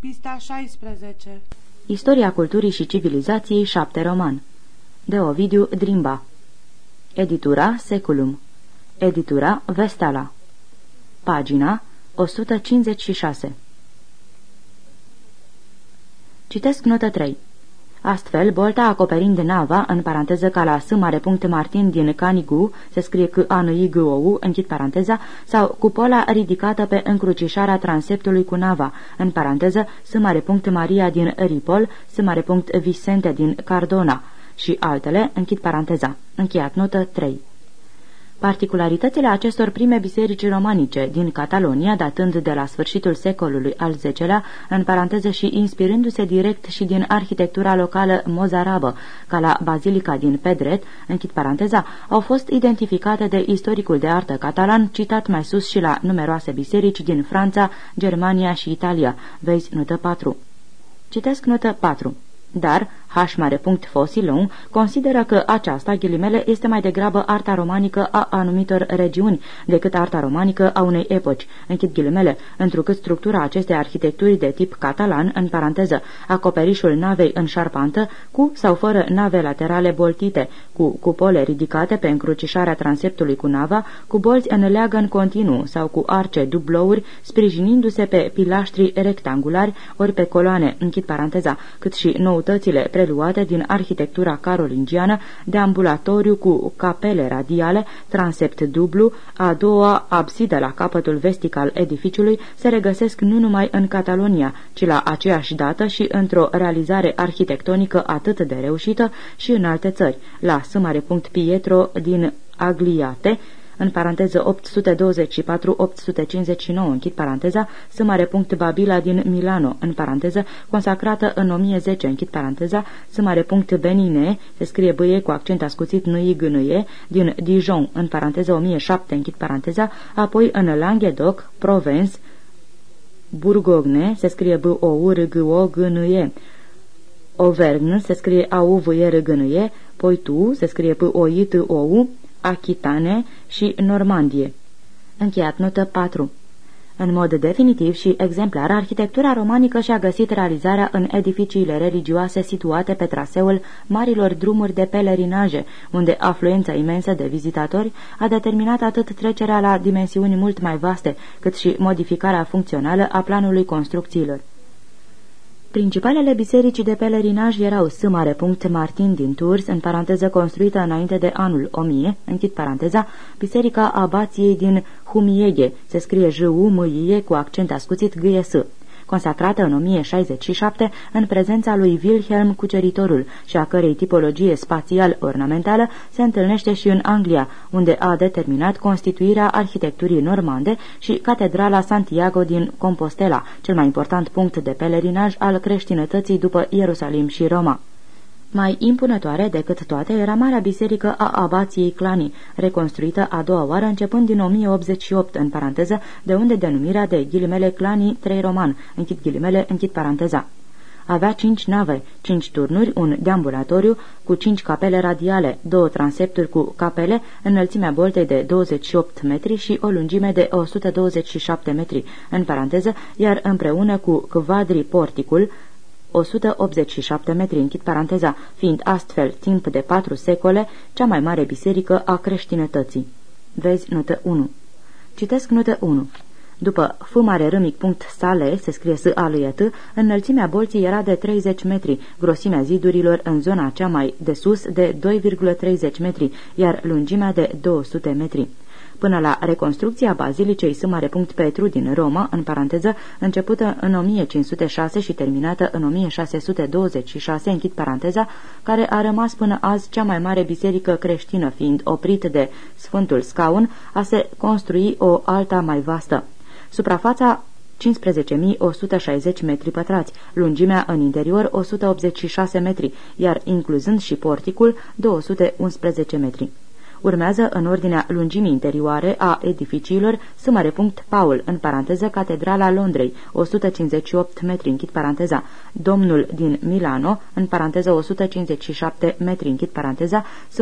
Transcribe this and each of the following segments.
Pista 16 Istoria culturii și civilizației 7 roman. De Ovidiu Drimba. Editura Seculum. Editura Vestala. Pagina 156 Citesc notă 3 Astfel, bolta acoperind nava, în paranteză ca la S mare punct Martin din Canigu, se scrie că a n g o u închid paranteza, sau cupola ridicată pe încrucișarea transeptului cu nava, în paranteză S mare punct Maria din Ripol, S mare punct Vicente din Cardona, și altele, închid paranteza. Încheiat notă 3. Particularitățile acestor prime biserici romanice din Catalonia, datând de la sfârșitul secolului al X-lea, în paranteză și inspirându-se direct și din arhitectura locală mozarabă, ca la Bazilica din Pedret, închid paranteza, au fost identificate de istoricul de artă catalan, citat mai sus și la numeroase biserici din Franța, Germania și Italia. Vezi notă 4. Citesc notă 4. Dar H. Fosilon consideră că aceasta, ghilimele, este mai degrabă arta romanică a anumitor regiuni decât arta romanică a unei epoci, închid ghilimele, întrucât structura acestei arhitecturi de tip catalan, în paranteză, acoperișul navei în șarpantă, cu sau fără nave laterale boltite, cu cupole ridicate pe încrucișarea transeptului cu nava, cu bolți în leagă în continuu sau cu arce dublouri, sprijinindu-se pe pilaștri rectangulari ori pe coloane, închid paranteza, cât și noutățile preluate din arhitectura carolingiană de ambulatoriu cu capele radiale, transept dublu, a doua absidă la capătul vestic al edificiului se regăsesc nu numai în Catalonia, ci la aceeași dată și într-o realizare arhitectonică atât de reușită și în alte țări, la S. Pietro din Agliate, în paranteză 824-859, închid paranteza, S. punct Babila din Milano, în paranteză, consacrată în 1010, închid paranteza, S. punct Benine, se scrie băie cu accent ascuțit nu gânâie, din Dijon, în paranteză 1007, închid paranteza, apoi în Languedoc, Provence, Burgogne, se scrie b o u r g o g n e Auvergne, se scrie a u v e r g n e Poitou, se scrie p o i t o u Achitane și Normandie. Încheiat notă 4 în mod definitiv și exemplar, arhitectura romanică și-a găsit realizarea în edificiile religioase situate pe traseul marilor drumuri de pelerinaje, unde afluența imensă de vizitatori a determinat atât trecerea la dimensiuni mult mai vaste, cât și modificarea funcțională a planului construcțiilor. Principalele biserici de pelerinaj erau S. Martin din Tours, în paranteză construită înainte de anul 1000, închid paranteza, biserica abației din Humieghe, se scrie j u m i cu accent ascuțit g -S consacrată în 1067 în prezența lui Wilhelm Cuceritorul și a cărei tipologie spațial-ornamentală se întâlnește și în Anglia, unde a determinat constituirea arhitecturii normande și catedrala Santiago din Compostela, cel mai important punct de pelerinaj al creștinătății după Ierusalim și Roma. Mai impunătoare decât toate era Marea Biserică a Abației Clani, reconstruită a doua oară începând din 1088, în paranteză, de unde denumirea de ghilimele Clani 3 Roman, închid ghilimele, închid paranteza. Avea cinci nave, cinci turnuri, un deambulatoriu cu cinci capele radiale, două transepturi cu capele, înălțimea boltei de 28 metri și o lungime de 127 metri, în paranteză, iar împreună cu quadri porticul, 187 metri, închid paranteza, fiind astfel, timp de patru secole, cea mai mare biserică a creștinătății. Vezi notă 1. Citesc notă 1. După F mare râmic punct sale, se scrie S a lui At, înălțimea bolții era de 30 metri, grosimea zidurilor în zona cea mai de sus de 2,30 metri, iar lungimea de 200 metri până la reconstrucția bazilicei S. Petru din Roma, în paranteză, începută în 1506 și terminată în 1626, închid paranteza, care a rămas până azi cea mai mare biserică creștină, fiind oprit de Sfântul Scaun, a se construi o alta mai vastă. Suprafața 15.160 metri pătrați, lungimea în interior 186 metri, iar incluzând și porticul 211 metri. Urmează în ordinea lungimii interioare a edificiilor S. Paul, în paranteză Catedrala Londrei, 158 metri, închid paranteza, Domnul din Milano, în paranteză 157 metri, închid paranteza, S.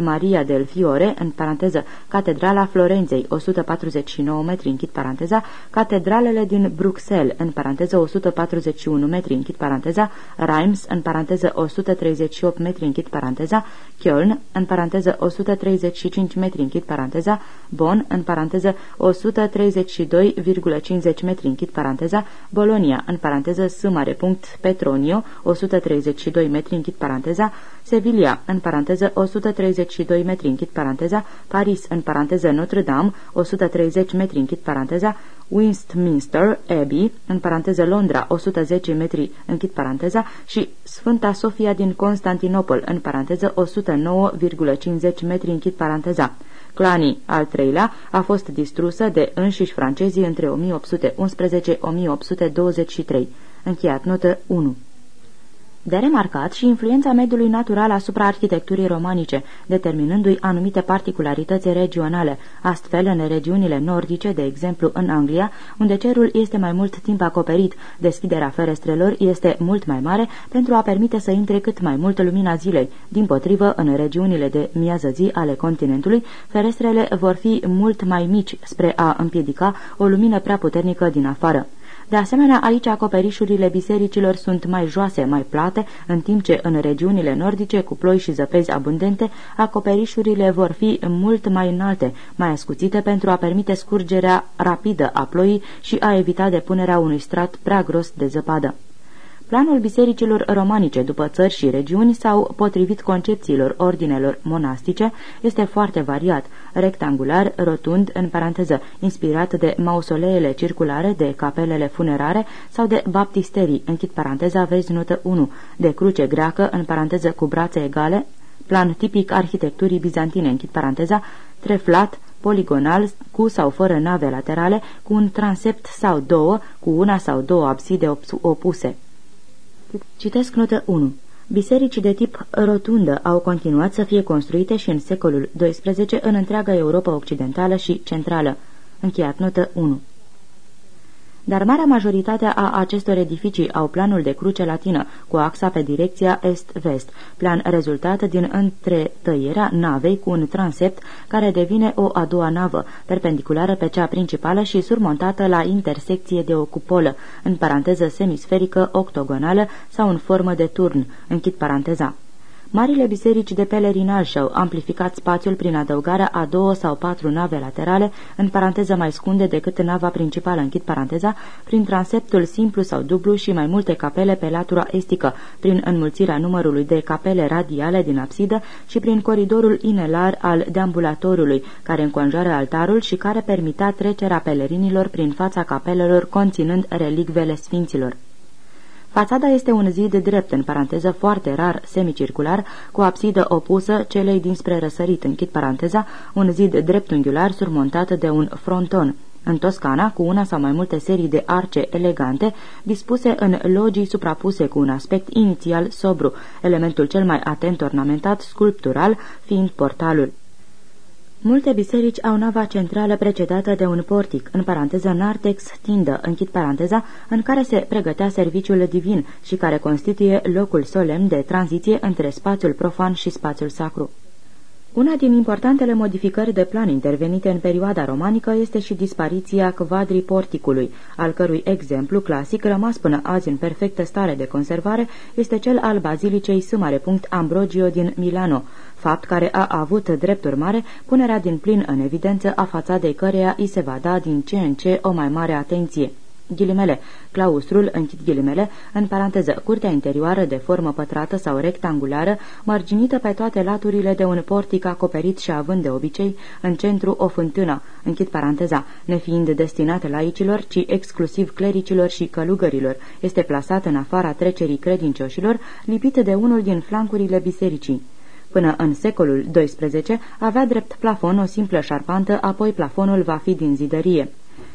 Maria del Fiore, în paranteză Catedrala Florenței, 149 metri, închid paranteza, Catedralele din Bruxelles, în paranteză 141 metri, închid paranteza, Reims, în paranteză 138 metri, închid paranteza, Köln, în paranteză 135 metri, închid paranteza, Bonn, în paranteză 132,50 metri, închid paranteza, Bolonia, în paranteză S mare punct Petronio, 132 metri, închid paranteza, Sevilla, în paranteză 132 metri, închid paranteza, Paris, în paranteză Notre-Dame, 130 metri, închid paranteza, Westminster Abbey, în paranteză Londra, 110 metri, închid paranteza, și Sfânta Sofia din Constantinopol, în paranteză 109,50 metri, închid paranteza. Clani al treilea a fost distrusă de înșiși francezii între 1811-1823. Încheiat notă 1 de remarcat și influența mediului natural asupra arhitecturii romanice, determinându-i anumite particularități regionale, astfel în regiunile nordice, de exemplu în Anglia, unde cerul este mai mult timp acoperit, deschiderea ferestrelor este mult mai mare pentru a permite să intre cât mai mult lumina zilei. Din potrivă, în regiunile de miază zi ale continentului, ferestrele vor fi mult mai mici spre a împiedica o lumină prea puternică din afară. De asemenea, aici acoperișurile bisericilor sunt mai joase, mai plate, în timp ce în regiunile nordice, cu ploi și zăpezi abundente, acoperișurile vor fi mult mai înalte, mai ascuțite pentru a permite scurgerea rapidă a ploii și a evita depunerea unui strat prea gros de zăpadă. Planul bisericilor romanice după țări și regiuni sau potrivit concepțiilor ordinelor monastice este foarte variat, rectangular, rotund, în paranteză, inspirat de mausoleele circulare, de capelele funerare sau de baptisterii, închid paranteza, vezi notă 1, de cruce greacă, în paranteză cu brațe egale, plan tipic arhitecturii bizantine, închid paranteza, treflat, poligonal, cu sau fără nave laterale, cu un transept sau două, cu una sau două abside opuse. Citesc notă 1. Bisericii de tip rotundă au continuat să fie construite și în secolul XII în întreaga Europa Occidentală și Centrală. Încheiat notă 1 dar marea majoritate a acestor edificii au planul de cruce latină, cu axa pe direcția est-vest, plan rezultat din întretăierea navei cu un transept care devine o a doua navă, perpendiculară pe cea principală și surmontată la intersecție de o cupolă, în paranteză semisferică octogonală sau în formă de turn, închid paranteza. Marile biserici de pelerinaj și-au amplificat spațiul prin adăugarea a două sau patru nave laterale, în paranteză mai scunde decât nava principală, închid paranteza, prin transeptul simplu sau dublu și mai multe capele pe latura estică, prin înmulțirea numărului de capele radiale din absidă și prin coridorul inelar al deambulatorului, care înconjoară altarul și care permita trecerea pelerinilor prin fața capelelor conținând relicvele sfinților. Fațada este un zid drept, în paranteză foarte rar, semicircular, cu absidă opusă celei dinspre răsărit, închid paranteza, un zid dreptunghiular surmontat de un fronton. În Toscana, cu una sau mai multe serii de arce elegante, dispuse în logii suprapuse cu un aspect inițial sobru, elementul cel mai atent ornamentat, sculptural, fiind portalul. Multe biserici au nava centrală precedată de un portic, în paranteză nartex tindă, închid paranteza, în care se pregătea serviciul divin și care constituie locul solemn de tranziție între spațiul profan și spațiul sacru. Una din importantele modificări de plan intervenite în perioada romanică este și dispariția quadrii porticului, al cărui exemplu clasic, rămas până azi în perfectă stare de conservare, este cel al bazilicei S. Ambrogio din Milano, fapt care a avut drept urmare punerea din plin în evidență a fațadei căreia îi se va da din ce în ce o mai mare atenție ghilimele, claustrul, închid ghilimele, în paranteză, curtea interioară de formă pătrată sau rectangulară, marginită pe toate laturile de un portic acoperit și având de obicei în centru o fântână, închid paranteza, nefiind destinat laicilor, ci exclusiv clericilor și călugărilor, este plasat în afara trecerii credincioșilor, lipit de unul din flancurile bisericii. Până în secolul XII avea drept plafon o simplă șarpantă, apoi plafonul va fi din zidărie.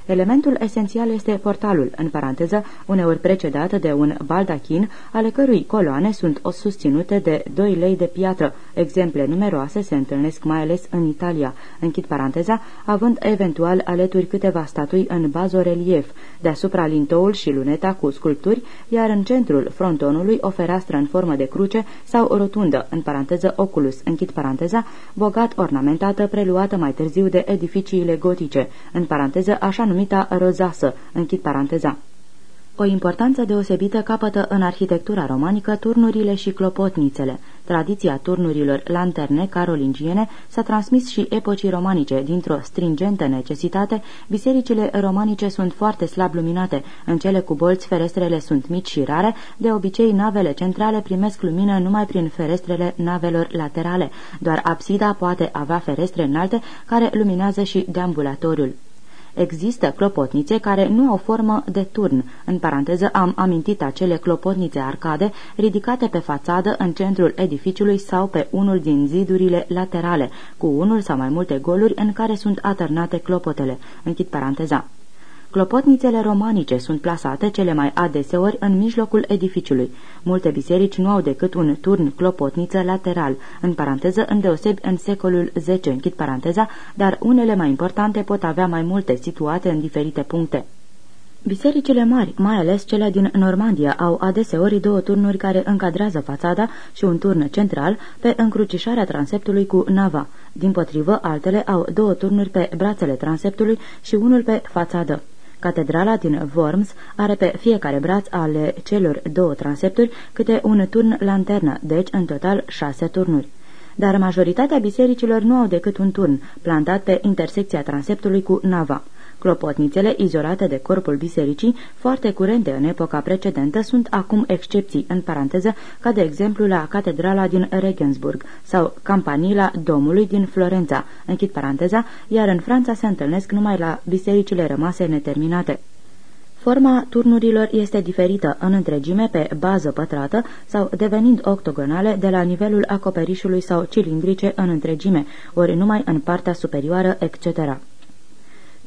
Elementul esențial este portalul, în paranteză, uneori precedat de un baldachin, ale cărui coloane sunt o susținute de 2 lei de piatră. Exemple numeroase se întâlnesc mai ales în Italia, închid paranteza, având eventual aleturi câteva statui în bazorelief, deasupra lintoul și luneta cu sculpturi, iar în centrul frontonului o fereastră în formă de cruce sau rotundă, în paranteză oculus, închid paranteza, bogat ornamentată, preluată mai târziu de edificiile gotice, în paranteză așa numita rozasă, închid paranteza. O importanță deosebită capătă în arhitectura romanică turnurile și clopotnițele. Tradiția turnurilor lanterne carolingiene s-a transmis și epocii romanice. Dintr-o stringentă necesitate, bisericile romanice sunt foarte slab luminate. În cele cu bolți, ferestrele sunt mici și rare. De obicei, navele centrale primesc lumină numai prin ferestrele navelor laterale. Doar absida poate avea ferestre înalte care luminează și deambulatoriul. Există clopotnițe care nu au formă de turn. În paranteză am amintit acele clopotnițe arcade ridicate pe fațadă în centrul edificiului sau pe unul din zidurile laterale, cu unul sau mai multe goluri în care sunt atârnate clopotele. Închid paranteza. Clopotnițele romanice sunt plasate cele mai adeseori în mijlocul edificiului. Multe biserici nu au decât un turn clopotniță lateral, în paranteză îndeosebi în secolul X, închid paranteza, dar unele mai importante pot avea mai multe situate în diferite puncte. Bisericile mari, mai ales cele din Normandia, au adeseori două turnuri care încadrează fațada și un turn central pe încrucișarea transeptului cu nava. Din potrivă, altele au două turnuri pe brațele transeptului și unul pe fațadă. Catedrala din Worms are pe fiecare braț ale celor două transepturi câte un turn lanternă, deci în total șase turnuri. Dar majoritatea bisericilor nu au decât un turn, plantat pe intersecția transeptului cu nava. Clopotnițele, izolate de corpul bisericii, foarte curente în epoca precedentă, sunt acum excepții, în paranteză, ca de exemplu la catedrala din Regensburg sau campanila Domului din Florența, închid paranteza, iar în Franța se întâlnesc numai la bisericile rămase neterminate. Forma turnurilor este diferită în întregime pe bază pătrată sau devenind octogonale de la nivelul acoperișului sau cilindrice în întregime, ori numai în partea superioară, etc.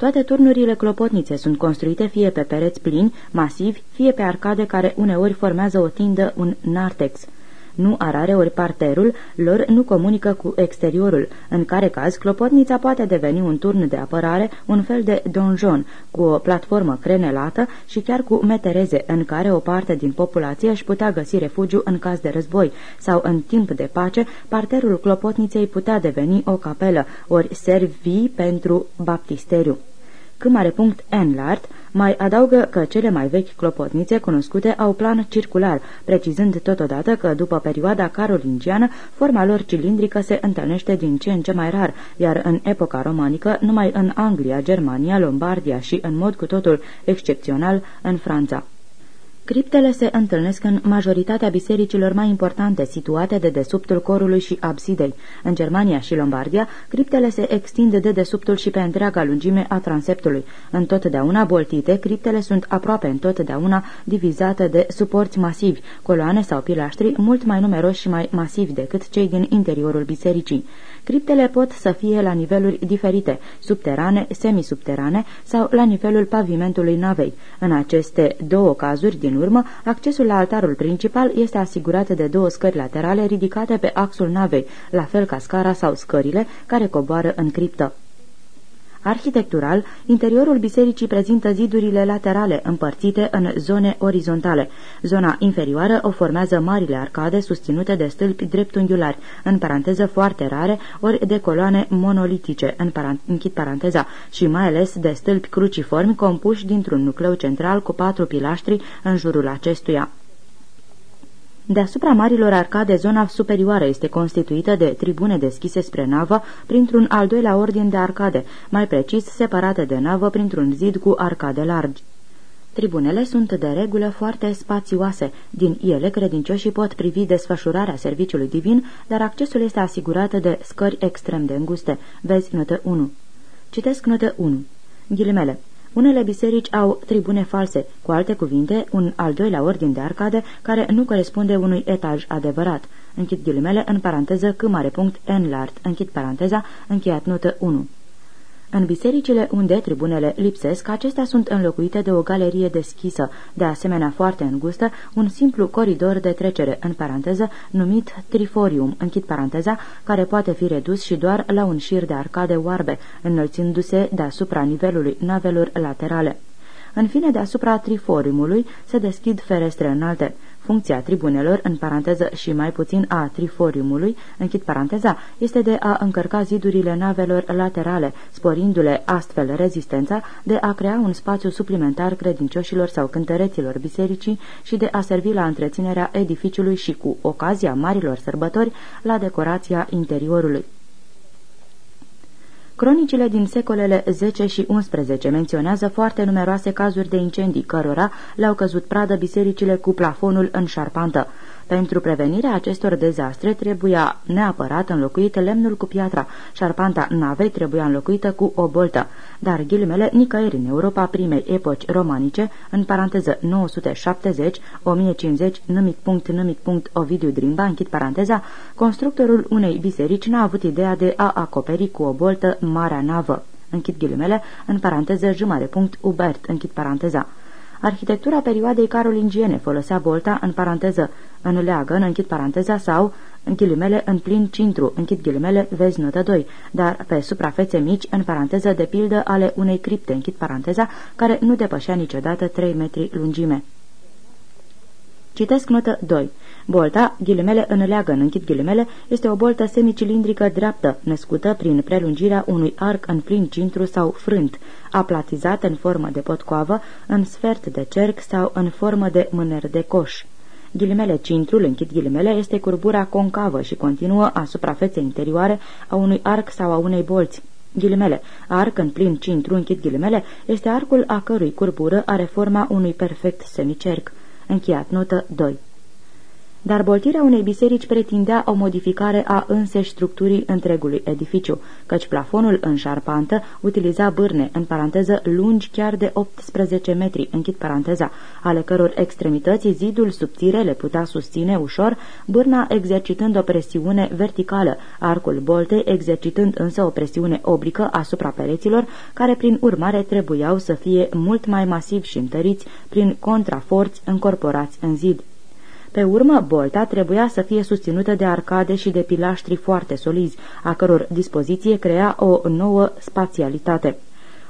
Toate turnurile clopotnițe sunt construite fie pe pereți plini, masivi, fie pe arcade care uneori formează o tindă, un nartex. Nu arare ori parterul lor nu comunică cu exteriorul, în care caz clopotnița poate deveni un turn de apărare, un fel de donjon, cu o platformă crenelată și chiar cu metereze, în care o parte din populație își putea găsi refugiu în caz de război, sau în timp de pace, parterul clopotniței putea deveni o capelă, ori servi pentru baptisteriu. Enlart mai adaugă că cele mai vechi clopotnițe cunoscute au plan circular, precizând totodată că după perioada carolingiană forma lor cilindrică se întâlnește din ce în ce mai rar, iar în epoca romanică numai în Anglia, Germania, Lombardia și în mod cu totul excepțional în Franța. Criptele se întâlnesc în majoritatea bisericilor mai importante, situate de desubtul corului și absidei. În Germania și Lombardia, criptele se extind de desubtul și pe întreaga lungime a transeptului. Întotdeauna boltite, criptele sunt aproape întotdeauna divizate de suporți masivi, coloane sau pilaștri mult mai numeroși și mai masivi decât cei din interiorul bisericii. Criptele pot să fie la niveluri diferite, subterane, semisubterane sau la nivelul pavimentului navei. În aceste două cazuri din urmă, accesul la altarul principal este asigurat de două scări laterale ridicate pe axul navei, la fel ca scara sau scările care coboară în criptă. Arhitectural, interiorul bisericii prezintă zidurile laterale împărțite în zone orizontale. Zona inferioară o formează marile arcade susținute de stâlpi dreptunghiulari, în paranteză foarte rare, ori de coloane monolitice, în parant închid paranteza, și mai ales de stâlpi cruciformi compuși dintr-un nucleu central cu patru pilaștri în jurul acestuia. Deasupra marilor arcade, zona superioară este constituită de tribune deschise spre navă printr-un al doilea ordin de arcade, mai precis separate de navă printr-un zid cu arcade largi. Tribunele sunt de regulă foarte spațioase. Din ele, credincioșii pot privi desfășurarea serviciului divin, dar accesul este asigurat de scări extrem de înguste. Vezi notă 1. Citesc notă 1. Ghilimele. Unele biserici au tribune false, cu alte cuvinte, un al doilea ordin de arcade care nu corespunde unui etaj adevărat. Închid ghilimele în paranteză c mare punct enlart, închid paranteza, încheiat notă 1. În bisericile unde tribunele lipsesc, acestea sunt înlocuite de o galerie deschisă, de asemenea foarte îngustă, un simplu coridor de trecere, în paranteză, numit triforium, închid paranteza, care poate fi redus și doar la un șir de arcade oarbe, înălțindu-se deasupra nivelului navelor laterale. În fine, deasupra triforiumului se deschid ferestre înalte. Funcția tribunelor, în paranteză și mai puțin a triforiumului, închid paranteza, este de a încărca zidurile navelor laterale, sporindu-le astfel rezistența, de a crea un spațiu suplimentar credincioșilor sau cântăreților bisericii și de a servi la întreținerea edificiului și, cu ocazia marilor sărbători, la decorația interiorului. Cronicile din secolele 10 și 11 menționează foarte numeroase cazuri de incendii, cărora le-au căzut pradă bisericile cu plafonul în șarpantă. Pentru prevenirea acestor dezastre trebuia neapărat înlocuită lemnul cu piatra, șarpanta navei trebuia înlocuită cu o boltă, dar ghilimele nicăieri în Europa primei epoci romanice, în paranteză 970, 1050, nimic punct, nimic punct, Ovidiu Drimba, închid paranteza, constructorul unei biserici n-a avut ideea de a acoperi cu o boltă marea navă. Închid ghilimele, în paranteză jumare punct, Ubert, închid paranteza. Arhitectura perioadei carolingiene folosea bolta, în paranteză, în leagăn, închid paranteza, sau, în ghilimele, în plin cintru, închid ghilimele, vezi notă 2, dar pe suprafețe mici, în paranteză, de pildă ale unei cripte, închid paranteza, care nu depășea niciodată 3 metri lungime. Citesc notă 2. Bolta, ghilimele în leagăn, închid ghilimele, este o boltă semicilindrică dreaptă, născută prin prelungirea unui arc în plin cintru sau frânt, aplatizat în formă de potcoavă, în sfert de cerc sau în formă de mâner de coș. Ghilimele cintrul, închid ghilimele, este curbura concavă și continuă asupra feței interioare a unui arc sau a unei bolți. Ghilimele, arc în plin cintru, închid ghilimele, este arcul a cărui curbură are forma unui perfect semicerc. Încheiat notă 2 dar boltirea unei biserici pretindea o modificare a înseși structurii întregului edificiu, căci plafonul în șarpantă utiliza bârne, în paranteză lungi chiar de 18 metri, închid paranteza, ale căror extremități zidul subțire le putea susține ușor, bârna exercitând o presiune verticală, arcul boltei exercitând însă o presiune oblică asupra pereților, care prin urmare trebuiau să fie mult mai masivi și întăriți prin contraforți încorporați în zid. Pe urmă, bolta trebuia să fie susținută de arcade și de pilaștri foarte solizi, a căror dispoziție crea o nouă spațialitate.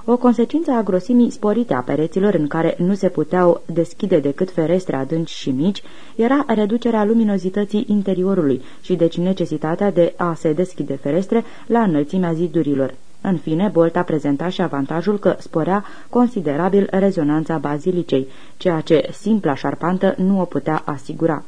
O consecință a grosimii sporite a pereților în care nu se puteau deschide decât ferestre adânci și mici era reducerea luminozității interiorului și deci necesitatea de a se deschide ferestre la înălțimea zidurilor. În fine, Bolta prezenta și avantajul că sporea considerabil rezonanța bazilicei, ceea ce simpla șarpantă nu o putea asigura.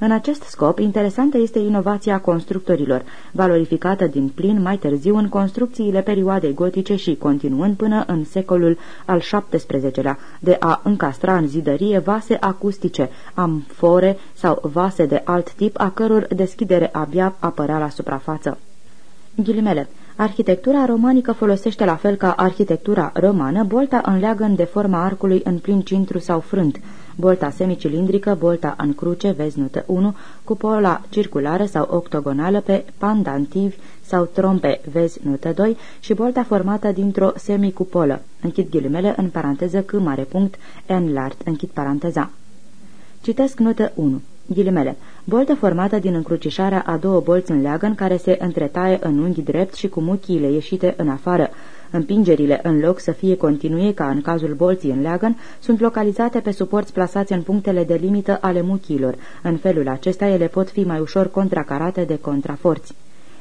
În acest scop, interesantă este inovația constructorilor, valorificată din plin mai târziu în construcțiile perioadei gotice și continuând până în secolul al XVII-lea, de a încastra în zidărie vase acustice, amfore sau vase de alt tip, a căror deschidere abia apărea la suprafață. Ghilimele Arhitectura romanică folosește la fel ca arhitectura romană bolta în leagăn de forma arcului în plin cintru sau frânt, bolta semicilindrică, bolta în cruce, vezi notă 1, cupola circulară sau octogonală pe pandantivi sau trompe, vezi notă 2, și bolta formată dintr-o semicupolă, închid ghilimele în paranteză c mare punct, n lart, închid paranteza. Citesc notă 1. Ghilimele. Boltă formată din încrucișarea a două bolți în leagăn care se întretaie în unghi drept și cu muchiile ieșite în afară. Împingerile, în loc să fie continue ca în cazul bolții în leagăn, sunt localizate pe suporți plasați în punctele de limită ale muchiilor. În felul acesta ele pot fi mai ușor contracarate de contraforți.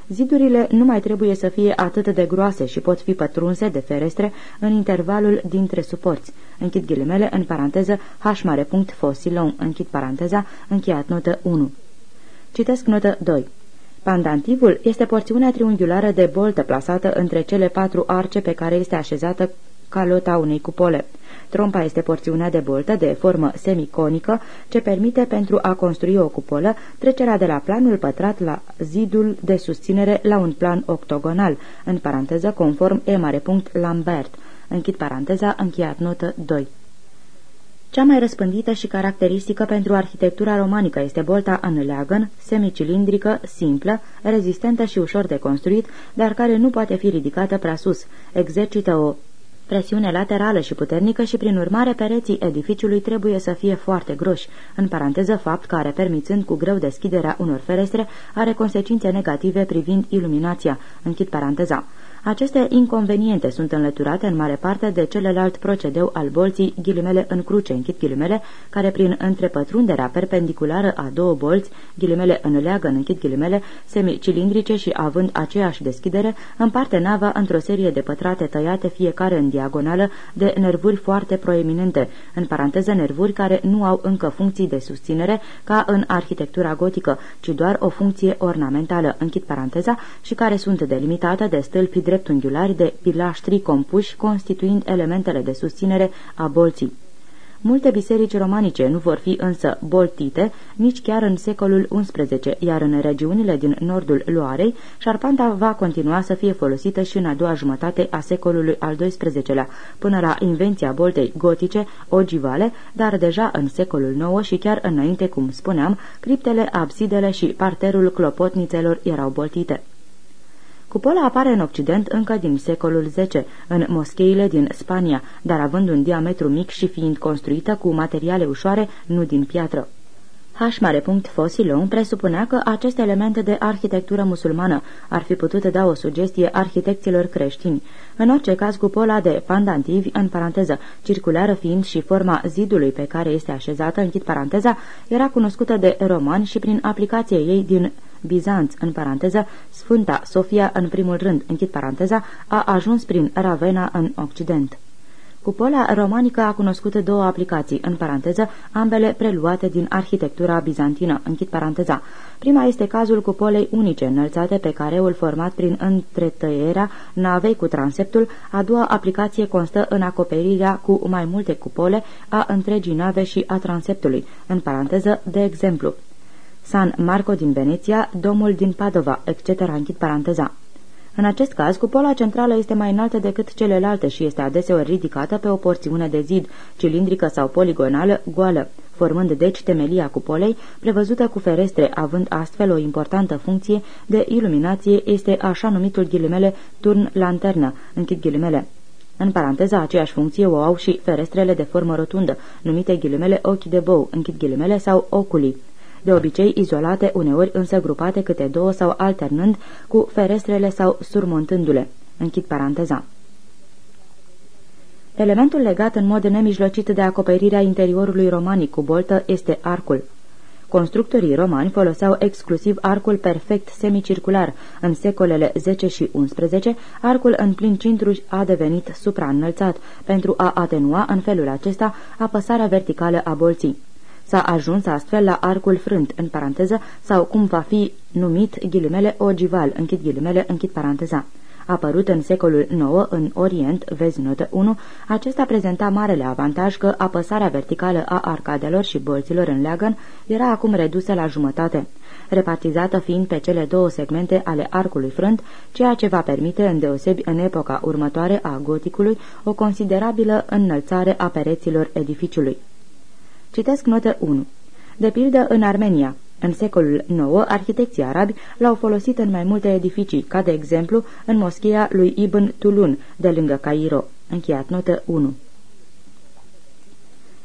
Zidurile nu mai trebuie să fie atât de groase și pot fi pătrunse de ferestre în intervalul dintre suporți. Închid ghilimele în paranteză h mare punct fosilon, închid paranteza, încheiat notă 1. Citesc notă 2. Pandantivul este porțiunea triunghiulară de boltă plasată între cele patru arce pe care este așezată calota unei cupole. Trompa este porțiunea de boltă de formă semiconică ce permite pentru a construi o cupolă trecerea de la planul pătrat la zidul de susținere la un plan octogonal, în paranteză conform e mare punct Lambert. Închid paranteza, încheiat notă 2. Cea mai răspândită și caracteristică pentru arhitectura romanică este bolta în leagăn, semicilindrică, simplă, rezistentă și ușor de construit, dar care nu poate fi ridicată prea sus. Exercită o presiune laterală și puternică și, prin urmare, pereții edificiului trebuie să fie foarte groși, în paranteză fapt care, permițând cu greu deschiderea unor ferestre, are consecințe negative privind iluminația, închid paranteza. Aceste inconveniente sunt înlăturate în mare parte de celălalt procedeu al bolții ghilimele în cruce, închid ghilimele, care prin întrepătrunderea perpendiculară a două bolți, ghilimele în leagă, închid ghilimele, semicilindrice și având aceeași deschidere, împarte nava într-o serie de pătrate tăiate fiecare în diagonală de nervuri foarte proeminente, în paranteză nervuri care nu au încă funcții de susținere ca în arhitectura gotică, ci doar o funcție ornamentală, închid paranteza, și care sunt delimitate de stâlpi dreptunghiulari de pilaștri compuși, constituind elementele de susținere a bolții. Multe biserici romanice nu vor fi însă boltite nici chiar în secolul XI, iar în regiunile din nordul Loarei, șarpanta va continua să fie folosită și în a doua jumătate a secolului al XII-lea, până la invenția boltei gotice, ogivale, dar deja în secolul IX și chiar înainte, cum spuneam, criptele, absidele și parterul clopotnițelor erau boltite. Cupola apare în Occident încă din secolul X, în moscheile din Spania, dar având un diametru mic și fiind construită cu materiale ușoare, nu din piatră. H. Fosilon presupunea că aceste elemente de arhitectură musulmană ar fi putut da o sugestie arhitecților creștini. În orice caz, cupola de pandantivi, în paranteză, circulară fiind și forma zidului pe care este așezată, închid paranteza, era cunoscută de romani și prin aplicație ei din Bizanț, în paranteză, Sfânta Sofia, în primul rând, închid paranteza, a ajuns prin Ravenna în Occident. Cupola romanică a cunoscut două aplicații, în paranteză, ambele preluate din arhitectura bizantină, închid paranteza. Prima este cazul cupolei unice înălțate pe careul format prin întretăierea navei cu transeptul, a doua aplicație constă în acoperirea cu mai multe cupole a întregii nave și a transeptului, în paranteză, de exemplu. San Marco din Veneția, domul din Padova, etc. Închid paranteza. În acest caz, cupola centrală este mai înaltă decât celelalte și este adeseori ridicată pe o porțiune de zid, cilindrică sau poligonală, goală, formând deci temelia cupolei, prevăzută cu ferestre, având astfel o importantă funcție de iluminație, este așa numitul ghilimele turn-lanternă, închid ghilimele. În paranteză, aceeași funcție o au și ferestrele de formă rotundă, numite ghilimele ochi de bou, închid ghilimele sau oculii de obicei izolate, uneori însă grupate câte două sau alternând cu ferestrele sau surmontându-le. Închid paranteza. Elementul legat în mod nemijlocit de acoperirea interiorului romanic cu boltă este arcul. Constructorii romani foloseau exclusiv arcul perfect semicircular. În secolele 10 și 11, arcul în plin cintru a devenit supraînălțat, pentru a atenua în felul acesta apăsarea verticală a bolții. S-a ajuns astfel la arcul frânt, în paranteză, sau cum va fi numit ghilimele ogival, închid ghilimele, închid paranteza. Apărut în secolul IX în Orient, vezi notă 1, acesta prezenta marele avantaj că apăsarea verticală a arcadelor și bolților în leagăn era acum redusă la jumătate, repartizată fiind pe cele două segmente ale arcului frânt, ceea ce va permite, îndeosebi în epoca următoare a goticului, o considerabilă înălțare a pereților edificiului. Citesc notă 1. De pildă, în Armenia, în secolul IX, arhitecții arabi l-au folosit în mai multe edificii, ca de exemplu în moschia lui Ibn Tulun, de lângă Cairo. Încheiat notă 1.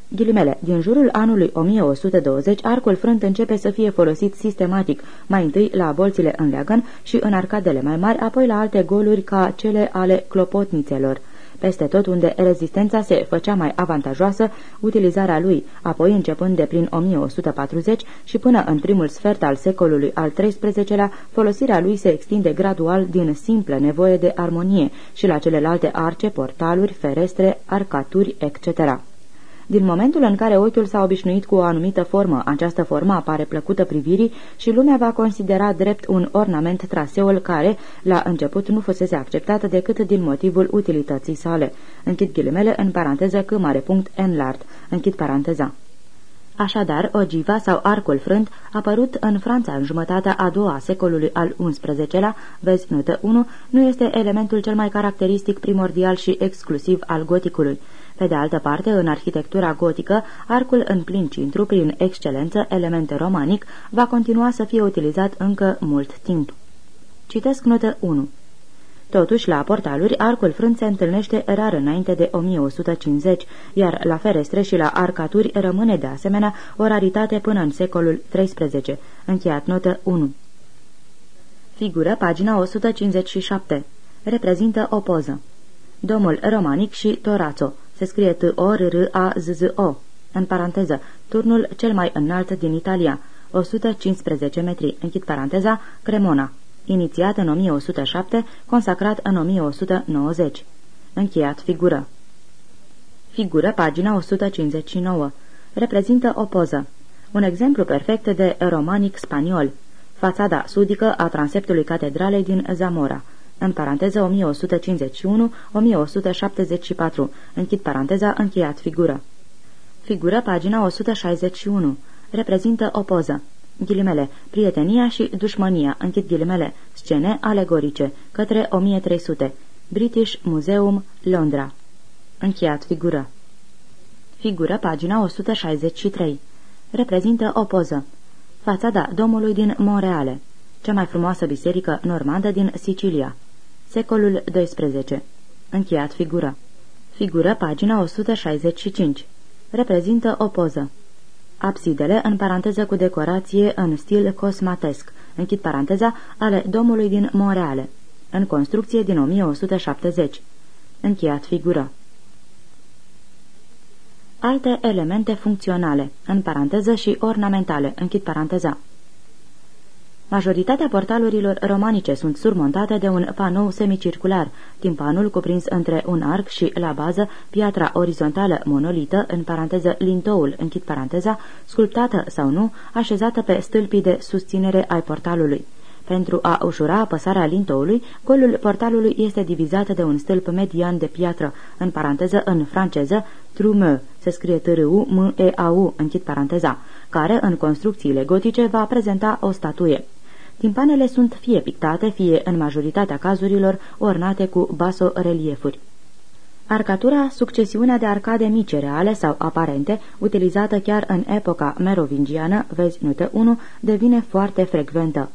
Ghilimele, din jurul anului 1120, arcul frânt începe să fie folosit sistematic, mai întâi la bolțile în leagăn și în arcadele mai mari, apoi la alte goluri ca cele ale clopotnițelor peste tot unde rezistența se făcea mai avantajoasă, utilizarea lui, apoi începând de prin 1140 și până în primul sfert al secolului al XIII-lea, folosirea lui se extinde gradual din simplă nevoie de armonie și la celelalte arce, portaluri, ferestre, arcaturi, etc. Din momentul în care ochiul s-a obișnuit cu o anumită formă, această formă apare plăcută privirii și lumea va considera drept un ornament traseul care, la început, nu fusese acceptat decât din motivul utilității sale. Închid ghilimele în paranteză că mare punct enlart. Închid paranteza. Așadar, ogiva sau arcul frânt, apărut în Franța în jumătatea a doua a secolului al XI-lea, vezi notă 1, nu este elementul cel mai caracteristic, primordial și exclusiv al goticului. Pe de altă parte, în arhitectura gotică, arcul în plin cintru, prin excelență, elemente romanic, va continua să fie utilizat încă mult timp. Citesc notă 1. Totuși, la portaluri, arcul frânt se întâlnește rar înainte de 1150, iar la ferestre și la arcaturi rămâne de asemenea o raritate până în secolul XIII. Încheiat notă 1. Figură, pagina 157. Reprezintă o poză. Domul romanic și Torațo. Se scrie T-O-R-R-A-Z-Z-O. În paranteză, turnul cel mai înalt din Italia. 115 metri. Închid paranteza, Cremona inițiat în 1107, consacrat în 1190. Încheiat figură. Figură, pagina 159. Reprezintă o poză. Un exemplu perfect de romanic spaniol. Fațada sudică a transeptului catedralei din Zamora. În paranteză 1151-1174. Închid paranteza, încheiat figură. Figură, pagina 161. Reprezintă o poză ghilimele, prietenia și dușmania, închid ghilimele, scene alegorice, către 1300, British Museum, Londra. Încheiat figură. Figură, pagina 163. Reprezintă o poză. Fațada domului din Monreale, cea mai frumoasă biserică normandă din Sicilia. Secolul XII. Încheiat figură. Figură, pagina 165. Reprezintă o poză. Absidele, în paranteză cu decorație în stil cosmatesc, închid paranteza, ale domului din Moreale, în construcție din 1170. Încheiat figură. Alte elemente funcționale, în paranteză și ornamentale, închid paranteza. Majoritatea portalurilor romanice sunt surmontate de un panou semicircular, timpanul cuprins între un arc și, la bază, piatra orizontală monolită, în paranteză lintoul, închid paranteza, sculptată sau nu, așezată pe stâlpii de susținere ai portalului. Pentru a ușura apăsarea lintoului, golul portalului este divizat de un stâlp median de piatră, în paranteză în franceză, trume, se scrie t r u m e a u închid paranteza, care, în construcțiile gotice, va prezenta o statuie. Timpanele sunt fie pictate, fie, în majoritatea cazurilor, ornate cu baso-reliefuri. Arcatura, succesiunea de arcade mici reale sau aparente, utilizată chiar în epoca merovingiană, vezi notă 1, devine foarte frecventă.